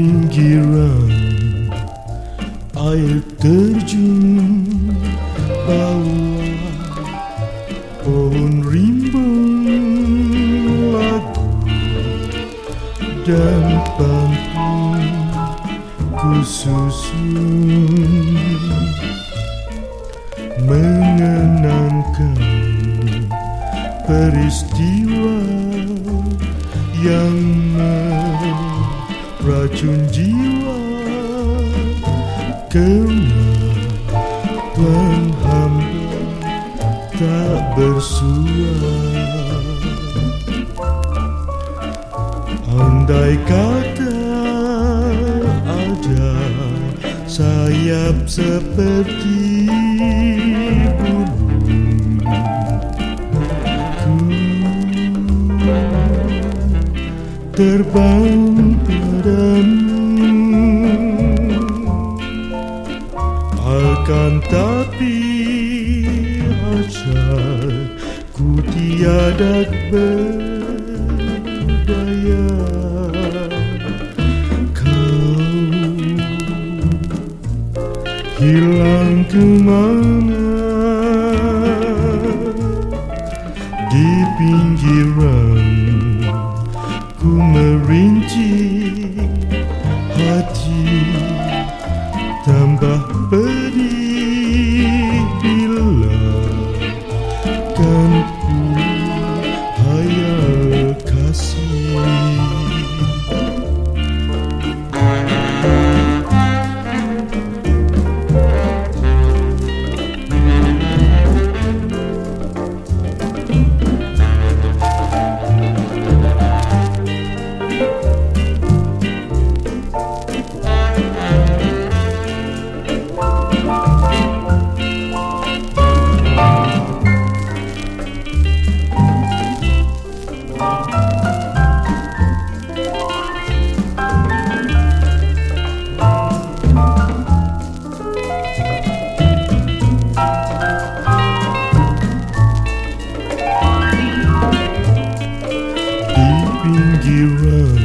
pinggiran air terjun bawah pohon rimbun lagu dan pantun kususun. Mengenangkan peristiwa yang meracun jiwa. Tuhan hamba tak bersuara Andai kata ada sayap seperti terbang Akan tapi ajar ku tiada berdaya. Kau hilang ke mana? Di pinggiran merinci hati tambah pedih. you run?